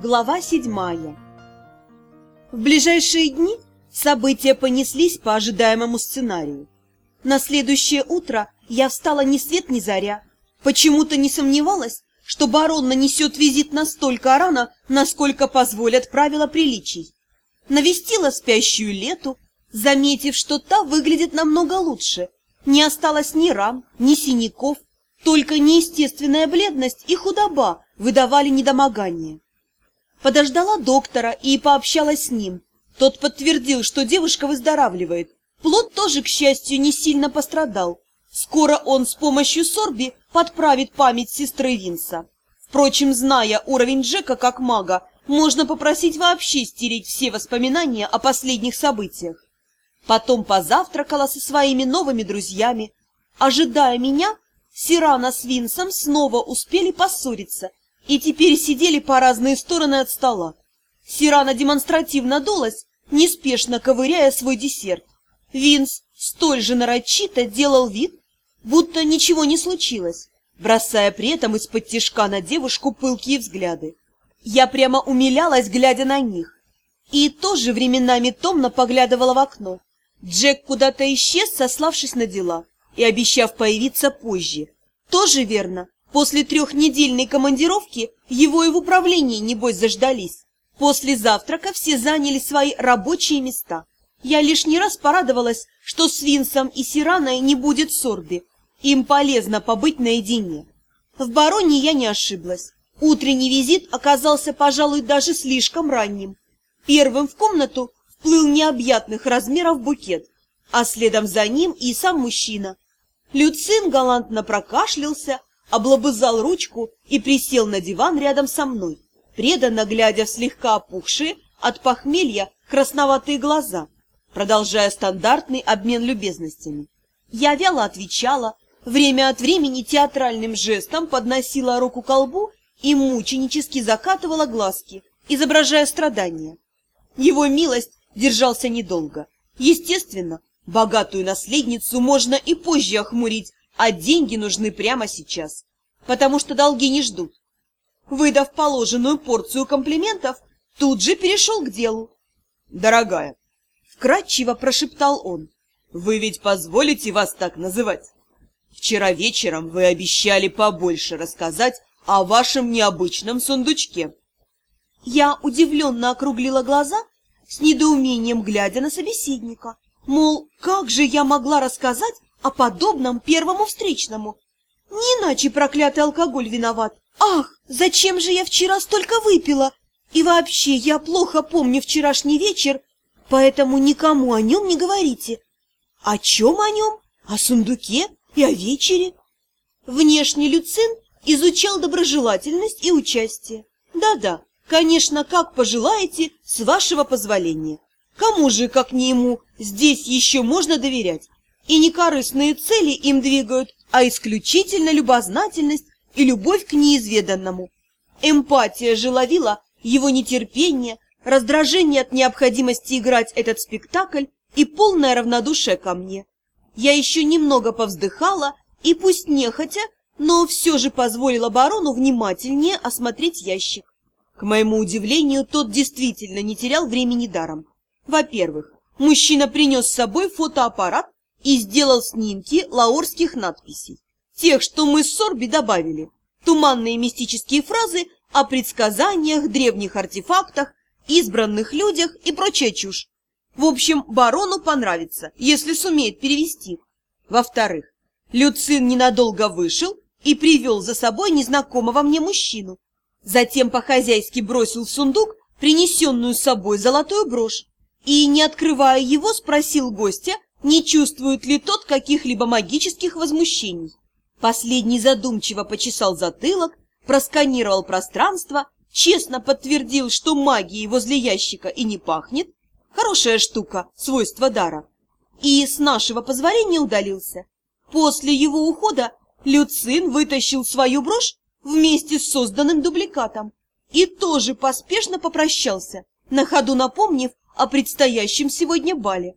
Глава седьмая В ближайшие дни события понеслись по ожидаемому сценарию. На следующее утро я встала ни свет ни заря. Почему-то не сомневалась, что барон нанесет визит настолько рано, насколько позволят правила приличий. Навестила спящую лету, заметив, что та выглядит намного лучше. Не осталось ни ран, ни синяков, только неестественная бледность и худоба выдавали недомогание. Подождала доктора и пообщалась с ним. Тот подтвердил, что девушка выздоравливает. Плод тоже, к счастью, не сильно пострадал. Скоро он с помощью Сорби подправит память сестры Винса. Впрочем, зная уровень Джека как мага, можно попросить вообще стереть все воспоминания о последних событиях. Потом позавтракала со своими новыми друзьями. Ожидая меня, Сирана с Винсом снова успели поссориться и теперь сидели по разные стороны от стола. Сирана демонстративно дулась, неспешно ковыряя свой десерт. Винс столь же нарочито делал вид, будто ничего не случилось, бросая при этом из-под тишка на девушку пылкие взгляды. Я прямо умилялась, глядя на них, и тоже временами томно поглядывала в окно. Джек куда-то исчез, сославшись на дела и обещав появиться позже. Тоже верно, После трехнедельной командировки его и в управлении, небось, заждались. После завтрака все заняли свои рабочие места. Я лишний раз порадовалась, что с Винсом и Сираной не будет сорби. Им полезно побыть наедине. В бароне я не ошиблась. Утренний визит оказался, пожалуй, даже слишком ранним. Первым в комнату вплыл необъятных размеров букет, а следом за ним и сам мужчина. Люцин галантно прокашлялся, облобызал ручку и присел на диван рядом со мной, преданно глядя в слегка опухшие от похмелья красноватые глаза, продолжая стандартный обмен любезностями. Я вяло отвечала, время от времени театральным жестом подносила руку к колбу и мученически закатывала глазки, изображая страдания. Его милость держался недолго. Естественно, богатую наследницу можно и позже охмурить, а деньги нужны прямо сейчас, потому что долги не ждут. Выдав положенную порцию комплиментов, тут же перешел к делу. «Дорогая», — вкратчиво прошептал он, — «вы ведь позволите вас так называть? Вчера вечером вы обещали побольше рассказать о вашем необычном сундучке». Я удивленно округлила глаза, с недоумением глядя на собеседника. Мол, как же я могла рассказать о подобном первому встречному. Не иначе проклятый алкоголь виноват. Ах, зачем же я вчера столько выпила? И вообще, я плохо помню вчерашний вечер, поэтому никому о нем не говорите. О чем о нем? О сундуке и о вечере? Внешне Люцин изучал доброжелательность и участие. Да-да, конечно, как пожелаете, с вашего позволения. Кому же, как не ему, здесь еще можно доверять? и не корыстные цели им двигают, а исключительно любознательность и любовь к неизведанному. Эмпатия же ловила его нетерпение, раздражение от необходимости играть этот спектакль и полное равнодушие ко мне. Я еще немного повздыхала и пусть нехотя, но все же позволила барону внимательнее осмотреть ящик. К моему удивлению, тот действительно не терял времени даром. Во-первых, мужчина принес с собой фотоаппарат и сделал снимки лаорских надписей. Тех, что мы с Сорби добавили. Туманные мистические фразы о предсказаниях, древних артефактах, избранных людях и прочая чушь. В общем, барону понравится, если сумеет перевести. Во-вторых, Люцин ненадолго вышел и привел за собой незнакомого мне мужчину. Затем по-хозяйски бросил в сундук принесенную с собой золотую брошь и, не открывая его, спросил гостя, не чувствует ли тот каких-либо магических возмущений. Последний задумчиво почесал затылок, просканировал пространство, честно подтвердил, что магии возле ящика и не пахнет. Хорошая штука, свойство дара. И с нашего позволения удалился. После его ухода Люцин вытащил свою брошь вместе с созданным дубликатом и тоже поспешно попрощался, на ходу напомнив о предстоящем сегодня бале.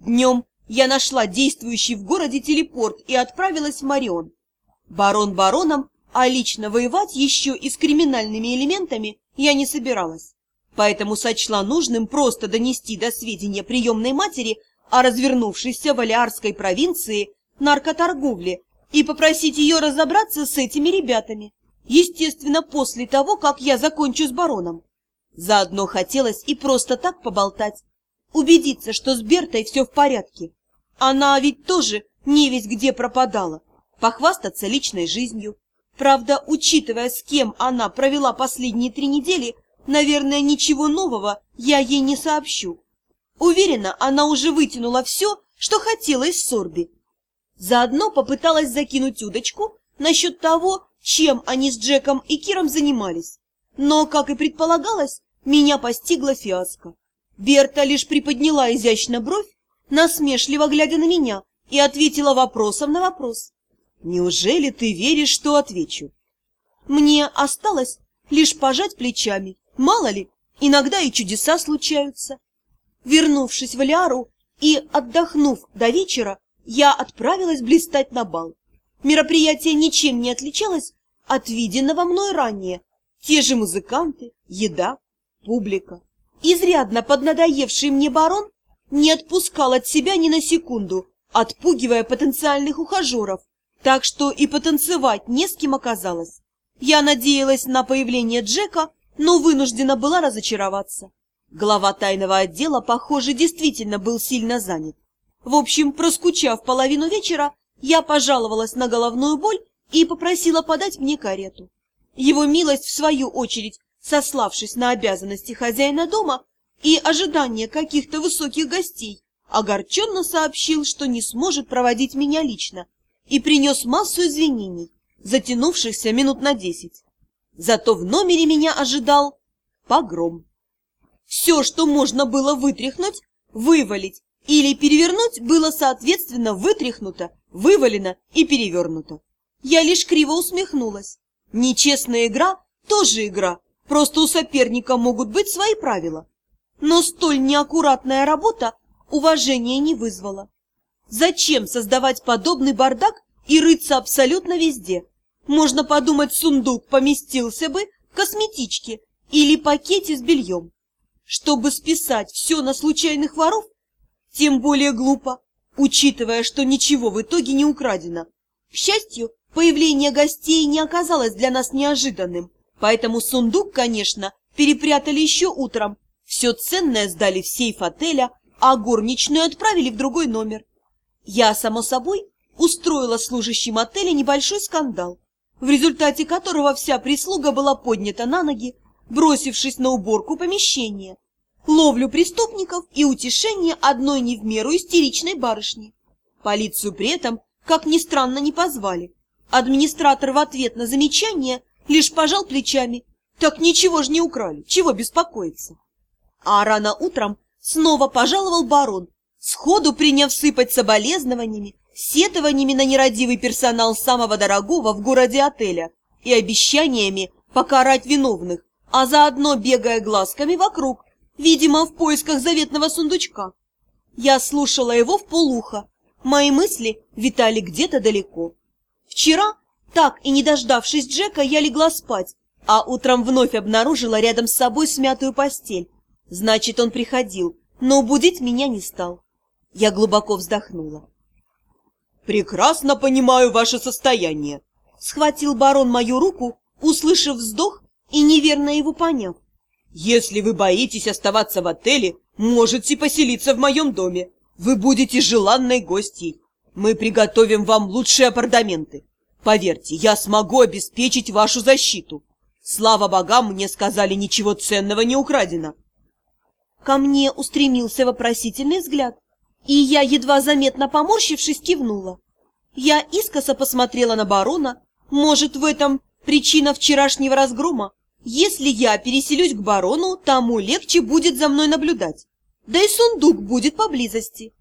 Днем я нашла действующий в городе телепорт и отправилась в Марион. Барон бароном, а лично воевать еще и с криминальными элементами я не собиралась, поэтому сочла нужным просто донести до сведения приемной матери о развернувшейся в Алиарской провинции наркоторговле и попросить ее разобраться с этими ребятами, естественно, после того, как я закончу с бароном. Заодно хотелось и просто так поболтать, убедиться, что с Бертой все в порядке. Она ведь тоже не весь где пропадала, похвастаться личной жизнью. Правда, учитывая, с кем она провела последние три недели, наверное, ничего нового я ей не сообщу. Уверена, она уже вытянула все, что хотела из Сорби. Заодно попыталась закинуть удочку насчет того, чем они с Джеком и Киром занимались. Но, как и предполагалось, меня постигла фиаско. Берта лишь приподняла изящно бровь, насмешливо глядя на меня, и ответила вопросом на вопрос. «Неужели ты веришь, что отвечу?» Мне осталось лишь пожать плечами. Мало ли, иногда и чудеса случаются. Вернувшись в Лиару и отдохнув до вечера, я отправилась блистать на бал. Мероприятие ничем не отличалось от виденного мной ранее. Те же музыканты, еда, публика. Изрядно поднадоевший мне барон не отпускал от себя ни на секунду, отпугивая потенциальных ухажеров, так что и потанцевать не с кем оказалось. Я надеялась на появление Джека, но вынуждена была разочароваться. Глава тайного отдела, похоже, действительно был сильно занят. В общем, проскучав половину вечера, я пожаловалась на головную боль и попросила подать мне карету. Его милость, в свою очередь, сославшись на обязанности хозяина дома и ожидание каких-то высоких гостей, огорченно сообщил, что не сможет проводить меня лично, и принес массу извинений, затянувшихся минут на десять. Зато в номере меня ожидал погром. Все, что можно было вытряхнуть, вывалить или перевернуть, было соответственно вытряхнуто, вывалено и перевернуто. Я лишь криво усмехнулась. Нечестная игра тоже игра, просто у соперника могут быть свои правила. Но столь неаккуратная работа уважения не вызвала. Зачем создавать подобный бардак и рыться абсолютно везде? Можно подумать, сундук поместился бы в косметичке или пакете с бельем. Чтобы списать все на случайных воров, тем более глупо, учитывая, что ничего в итоге не украдено. К счастью, появление гостей не оказалось для нас неожиданным, поэтому сундук, конечно, перепрятали еще утром. Все ценное сдали в сейф отеля, а горничную отправили в другой номер. Я, само собой, устроила служащим отеля небольшой скандал, в результате которого вся прислуга была поднята на ноги, бросившись на уборку помещения, ловлю преступников и утешение одной не в меру истеричной барышни. Полицию при этом, как ни странно, не позвали. Администратор в ответ на замечание лишь пожал плечами. Так ничего же не украли, чего беспокоиться? А рано утром снова пожаловал барон, сходу приняв сыпать соболезнованиями, сетованиями на нерадивый персонал самого дорогого в городе отеля и обещаниями покарать виновных, а заодно бегая глазками вокруг, видимо, в поисках заветного сундучка. Я слушала его в полухо, мои мысли витали где-то далеко. Вчера, так и не дождавшись Джека, я легла спать, а утром вновь обнаружила рядом с собой смятую постель. Значит, он приходил, но будить меня не стал. Я глубоко вздохнула. «Прекрасно понимаю ваше состояние», — схватил барон мою руку, услышав вздох и неверно его поняв. «Если вы боитесь оставаться в отеле, можете поселиться в моем доме. Вы будете желанной гостьей. Мы приготовим вам лучшие апартаменты. Поверьте, я смогу обеспечить вашу защиту. Слава богам, мне сказали, ничего ценного не украдено». Ко мне устремился вопросительный взгляд, и я, едва заметно поморщившись, кивнула. Я искоса посмотрела на барона. Может, в этом причина вчерашнего разгрома? Если я переселюсь к барону, тому легче будет за мной наблюдать. Да и сундук будет поблизости.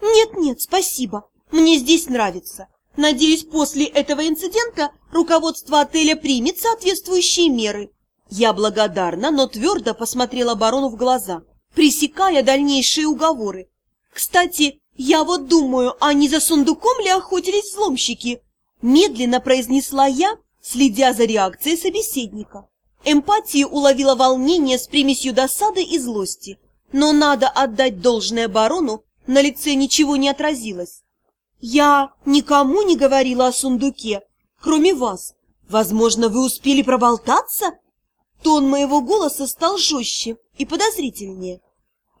Нет-нет, спасибо, мне здесь нравится. Надеюсь, после этого инцидента руководство отеля примет соответствующие меры. Я благодарна, но твердо посмотрела барону в глаза, пресекая дальнейшие уговоры. Кстати, я вот думаю, а не за сундуком ли охотились взломщики? Медленно произнесла я, следя за реакцией собеседника. Эмпатия уловила волнение с примесью досады и злости. Но надо отдать должное барону, на лице ничего не отразилось. Я никому не говорила о сундуке, кроме вас. Возможно, вы успели проболтаться? Тон моего голоса стал жестче и подозрительнее.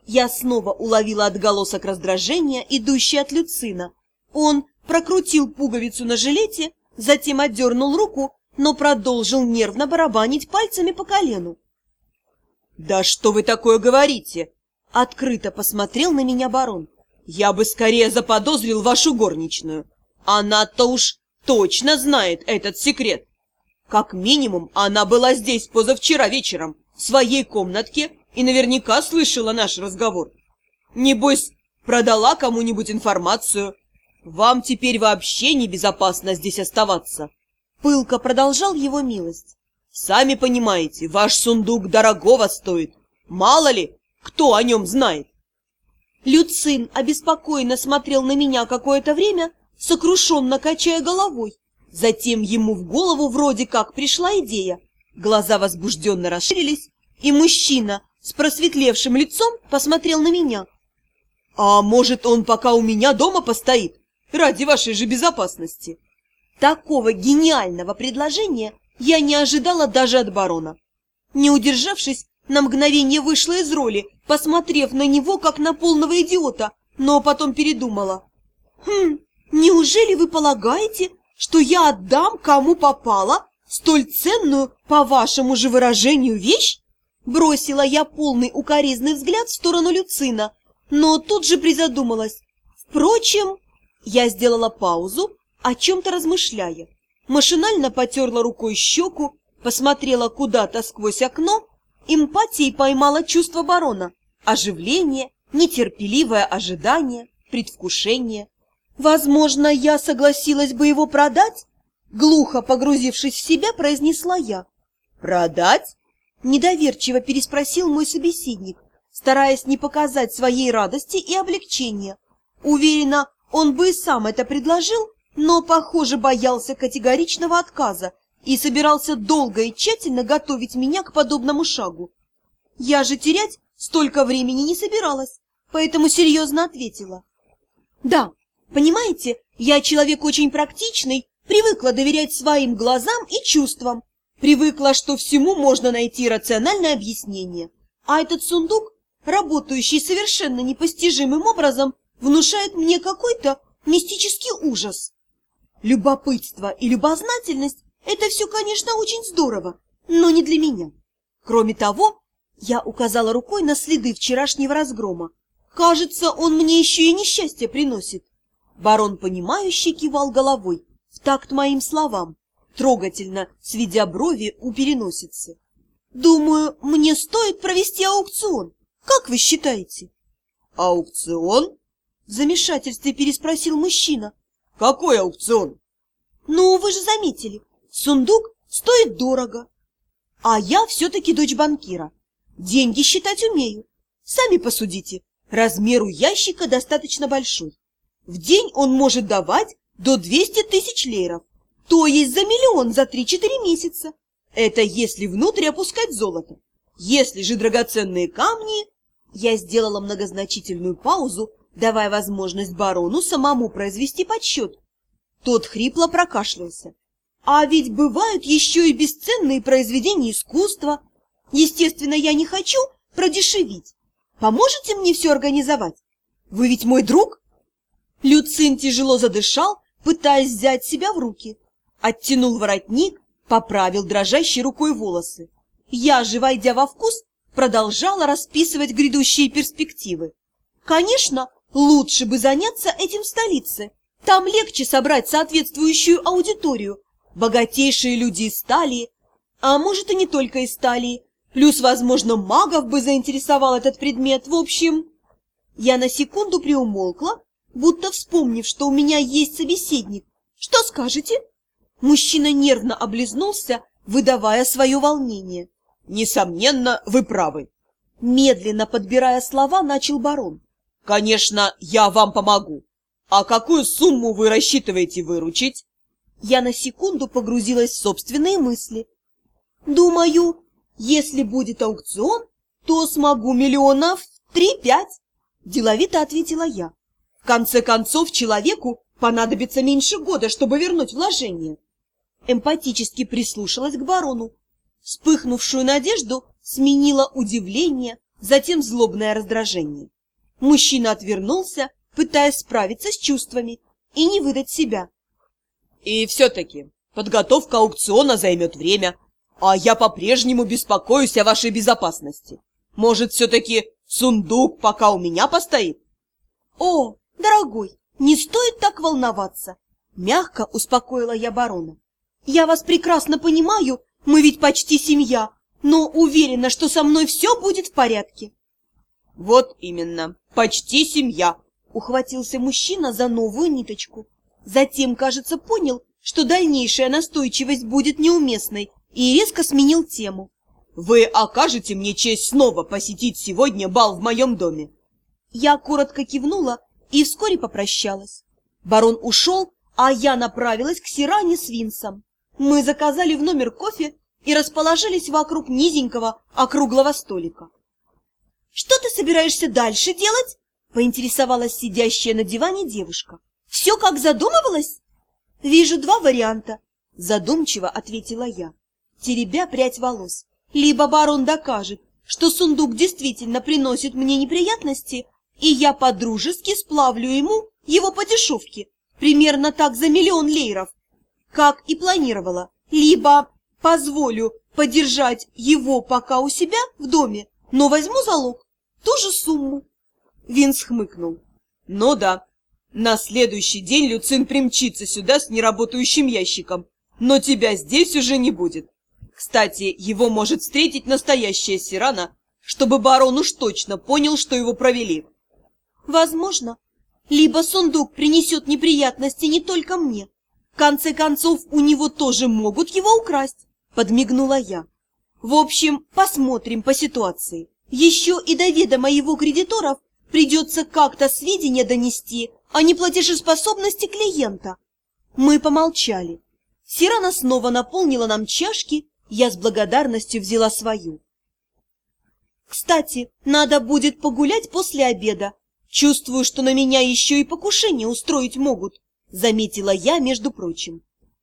Я снова уловила отголосок раздражения, идущий от Люцина. Он прокрутил пуговицу на жилете, затем отдернул руку, но продолжил нервно барабанить пальцами по колену. «Да что вы такое говорите?» Открыто посмотрел на меня барон. «Я бы скорее заподозрил вашу горничную. Она-то уж точно знает этот секрет. Как минимум, она была здесь позавчера вечером, в своей комнатке, и наверняка слышала наш разговор. Небось, продала кому-нибудь информацию. Вам теперь вообще небезопасно здесь оставаться. Пылко продолжал его милость. Сами понимаете, ваш сундук дорогого стоит. Мало ли, кто о нем знает. Люцин обеспокоенно смотрел на меня какое-то время, сокрушенно качая головой. Затем ему в голову вроде как пришла идея. Глаза возбужденно расширились, и мужчина с просветлевшим лицом посмотрел на меня. «А может, он пока у меня дома постоит? Ради вашей же безопасности!» Такого гениального предложения я не ожидала даже от барона. Не удержавшись, на мгновение вышла из роли, посмотрев на него, как на полного идиота, но потом передумала. «Хм, неужели вы полагаете, что я отдам кому попало столь ценную, по вашему же выражению, вещь?» Бросила я полный укоризный взгляд в сторону Люцина, но тут же призадумалась. Впрочем, я сделала паузу, о чем-то размышляя. Машинально потерла рукой щеку, посмотрела куда-то сквозь окно, эмпатией поймала чувство барона, оживление, нетерпеливое ожидание, предвкушение. Возможно, я согласилась бы его продать? Глухо погрузившись в себя, произнесла я. «Продать?» Недоверчиво переспросил мой собеседник, стараясь не показать своей радости и облегчения. Уверена, он бы и сам это предложил, но, похоже, боялся категоричного отказа и собирался долго и тщательно готовить меня к подобному шагу. Я же терять столько времени не собиралась, поэтому серьезно ответила. Да, понимаете, я человек очень практичный, привыкла доверять своим глазам и чувствам, привыкла, что всему можно найти рациональное объяснение. А этот сундук, работающий совершенно непостижимым образом, внушает мне какой-то мистический ужас. Любопытство и любознательность – это все, конечно, очень здорово, но не для меня. Кроме того, я указала рукой на следы вчерашнего разгрома. Кажется, он мне еще и несчастье приносит. Барон, понимающий, кивал головой в такт моим словам, трогательно сведя брови у переносицы. Думаю, мне стоит провести аукцион. Как вы считаете? Аукцион? В замешательстве переспросил мужчина. Какой аукцион? Ну, вы же заметили, сундук стоит дорого. А я все-таки дочь банкира. Деньги считать умею. Сами посудите, размер у ящика достаточно большой. В день он может давать до 200 тысяч лейров, то есть за миллион за 3-4 месяца. Это если внутрь опускать золото. Если же драгоценные камни... Я сделала многозначительную паузу, давая возможность барону самому произвести подсчет. Тот хрипло прокашлялся. А ведь бывают еще и бесценные произведения искусства. Естественно, я не хочу продешевить. Поможете мне все организовать? Вы ведь мой друг? Люцин тяжело задышал, пытаясь взять себя в руки. Оттянул воротник, поправил дрожащей рукой волосы. Я же, войдя во вкус, продолжала расписывать грядущие перспективы. Конечно, Лучше бы заняться этим в столице. Там легче собрать соответствующую аудиторию. Богатейшие люди из стали, а может и не только из стали. Плюс, возможно, магов бы заинтересовал этот предмет. В общем, я на секунду приумолкла, будто вспомнив, что у меня есть собеседник. Что скажете? Мужчина нервно облизнулся, выдавая свое волнение. Несомненно, вы правы. Медленно подбирая слова, начал барон. Конечно, я вам помогу. А какую сумму вы рассчитываете выручить? Я на секунду погрузилась в собственные мысли. Думаю, Если будет аукцион, то смогу миллионов три-пять, деловито ответила я. В конце концов, человеку понадобится меньше года, чтобы вернуть вложение. Эмпатически прислушалась к барону. Вспыхнувшую надежду сменила удивление, затем злобное раздражение. Мужчина отвернулся, пытаясь справиться с чувствами и не выдать себя. И все-таки подготовка аукциона займет время, а я по-прежнему беспокоюсь о вашей безопасности. Может, все-таки сундук пока у меня постоит? О, дорогой, не стоит так волноваться, мягко успокоила я барона. Я вас прекрасно понимаю, мы ведь почти семья, но уверена, что со мной все будет в порядке. Вот именно, почти семья, ухватился мужчина за новую ниточку. Затем, кажется, понял, что дальнейшая настойчивость будет неуместной, и резко сменил тему. «Вы окажете мне честь снова посетить сегодня бал в моем доме?» Я коротко кивнула и вскоре попрощалась. Барон ушел, а я направилась к Сиране с Винсом. Мы заказали в номер кофе и расположились вокруг низенького округлого столика. «Что ты собираешься дальше делать?» — поинтересовалась сидящая на диване девушка. «Все как задумывалось?» «Вижу два варианта», — задумчиво ответила я, теребя прядь волос. «Либо барон докажет, что сундук действительно приносит мне неприятности, и я подружески сплавлю ему его по дешевке, примерно так за миллион лейров, как и планировала, либо позволю подержать его пока у себя в доме, но возьму залог, ту же сумму». Винс хмыкнул. «Ну да, на следующий день Люцин примчится сюда с неработающим ящиком, но тебя здесь уже не будет. Кстати, его может встретить настоящая Сирана, чтобы барон уж точно понял, что его провели. Возможно. Либо сундук принесет неприятности не только мне. В конце концов, у него тоже могут его украсть, подмигнула я. В общем, посмотрим по ситуации. Еще и до ведома его кредиторов придется как-то сведения донести о неплатежеспособности клиента. Мы помолчали. Сирана снова наполнила нам чашки, я с благодарностью взяла свою. Кстати, надо будет погулять после обеда. Чувствую, что на меня еще и покушение устроить могут, заметила я, между прочим.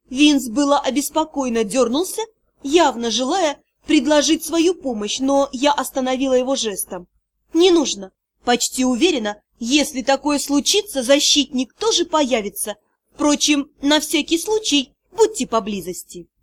Винс было обеспокоенно дернулся, явно желая предложить свою помощь, но я остановила его жестом. Не нужно. Почти уверена, если такое случится, защитник тоже появится. Впрочем, на всякий случай будьте поблизости.